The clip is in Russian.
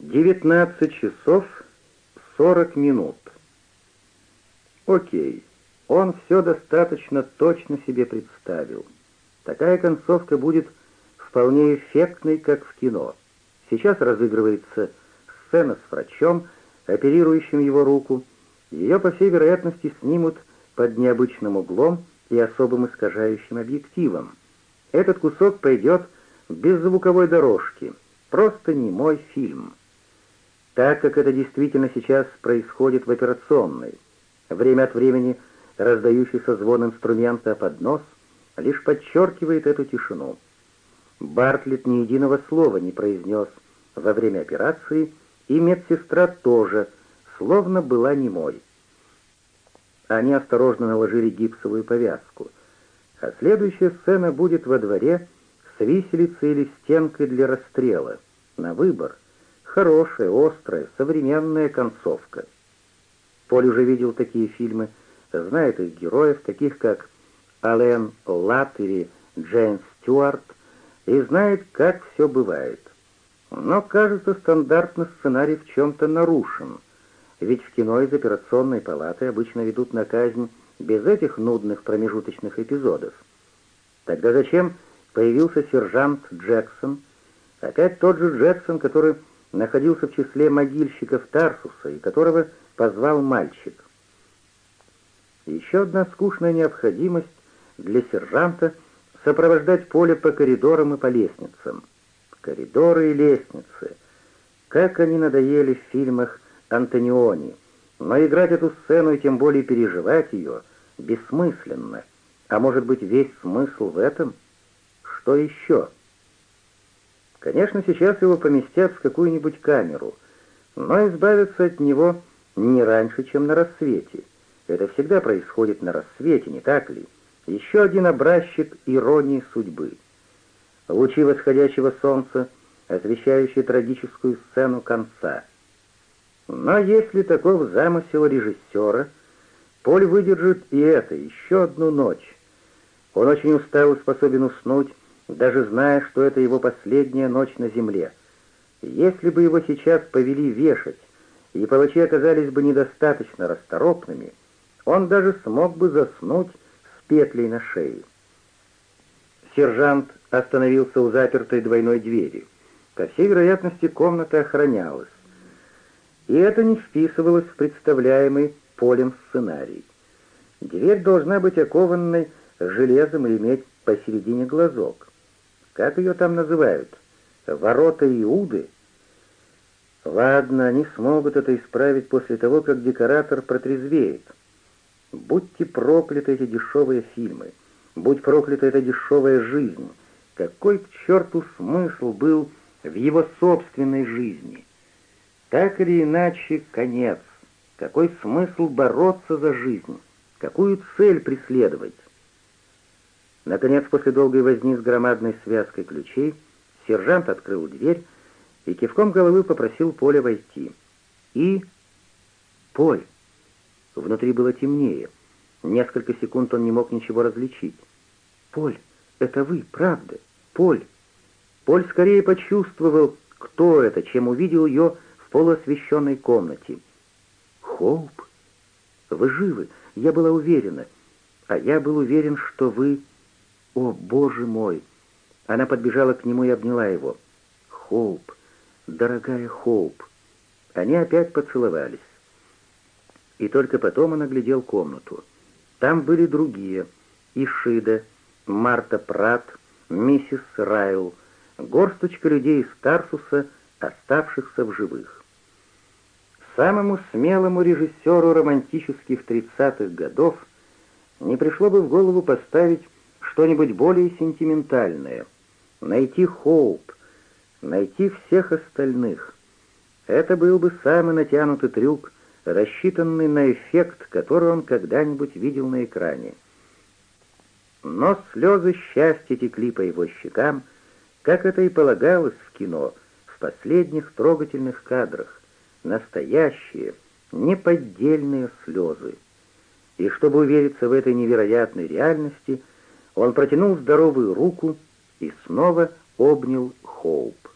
19 часов 40 минут. Окей, он все достаточно точно себе представил. Такая концовка будет вполне эффектной, как в кино. Сейчас разыгрывается сцена с врачом, оперирующим его руку. Ее, по всей вероятности, снимут под необычным углом и особым искажающим объективом. Этот кусок пойдет без звуковой дорожки, просто немой фильм так как это действительно сейчас происходит в операционной. Время от времени раздающийся звон инструмента под нос лишь подчеркивает эту тишину. Бартлетт ни единого слова не произнес во время операции, и медсестра тоже, словно была немой. Они осторожно наложили гипсовую повязку, а следующая сцена будет во дворе с виселицей или стенкой для расстрела, на выбор — Хорошая, острая, современная концовка. Поль уже видел такие фильмы, знает их героев, таких как Ален Латт Джейн Стюарт, и знает, как все бывает. Но, кажется, стандартный сценарий в чем-то нарушен, ведь в кино из операционной палаты обычно ведут на казнь без этих нудных промежуточных эпизодов. Тогда зачем появился сержант Джексон, опять тот же Джексон, который находился в числе могильщиков Тарсуса, и которого позвал мальчик. Еще одна скучная необходимость для сержанта — сопровождать поле по коридорам и по лестницам. Коридоры и лестницы. Как они надоели в фильмах Антониони. Но играть эту сцену и тем более переживать ее бессмысленно. А может быть весь смысл в этом? Что еще? — Конечно, сейчас его поместят в какую-нибудь камеру, но избавиться от него не раньше, чем на рассвете. Это всегда происходит на рассвете, не так ли? Еще один образчик иронии судьбы. Лучи восходящего солнца, освещающие трагическую сцену конца. Но если таков замысел режиссера, Поль выдержит и это, еще одну ночь. Он очень устал и способен уснуть, даже зная, что это его последняя ночь на земле. Если бы его сейчас повели вешать, и палачи оказались бы недостаточно расторопными, он даже смог бы заснуть с петлей на шее. Сержант остановился у запертой двойной двери. ко всей вероятности, комната охранялась. И это не вписывалось в представляемый полем сценарий. Дверь должна быть окованной железом и иметь посередине глазок. Как ее там называют? Ворота Иуды? Ладно, они смогут это исправить после того, как декоратор протрезвеет. Будьте прокляты эти дешевые фильмы. Будь проклята эта дешевая жизнь. Какой к черту смысл был в его собственной жизни? Так или иначе, конец. Какой смысл бороться за жизнь? Какую цель преследовать? Наконец, после долгой возни с громадной связкой ключей, сержант открыл дверь и кивком головы попросил Поля войти. И... Поль! Внутри было темнее. Несколько секунд он не мог ничего различить. «Поль, это вы, правда? Поль!» Поль скорее почувствовал, кто это, чем увидел ее в полуосвещенной комнате. «Хоуп, вы живы, я была уверена, а я был уверен, что вы...» «О, боже мой!» Она подбежала к нему и обняла его. «Хоуп! Дорогая Хоуп!» Они опять поцеловались. И только потом он оглядел комнату. Там были другие. Ишида, Марта Прат, миссис Райл, горсточка людей из Тарсуса, оставшихся в живых. Самому смелому режиссеру романтических 30-х годов не пришло бы в голову поставить что-нибудь более сентиментальное, найти Хоуп, найти всех остальных. Это был бы самый натянутый трюк, рассчитанный на эффект, который он когда-нибудь видел на экране. Но слезы счастья текли по его щекам, как это и полагалось в кино, в последних трогательных кадрах, настоящие, неподдельные слезы. И чтобы увериться в этой невероятной реальности – он протянул здоровую руку и снова обнял Хоуп.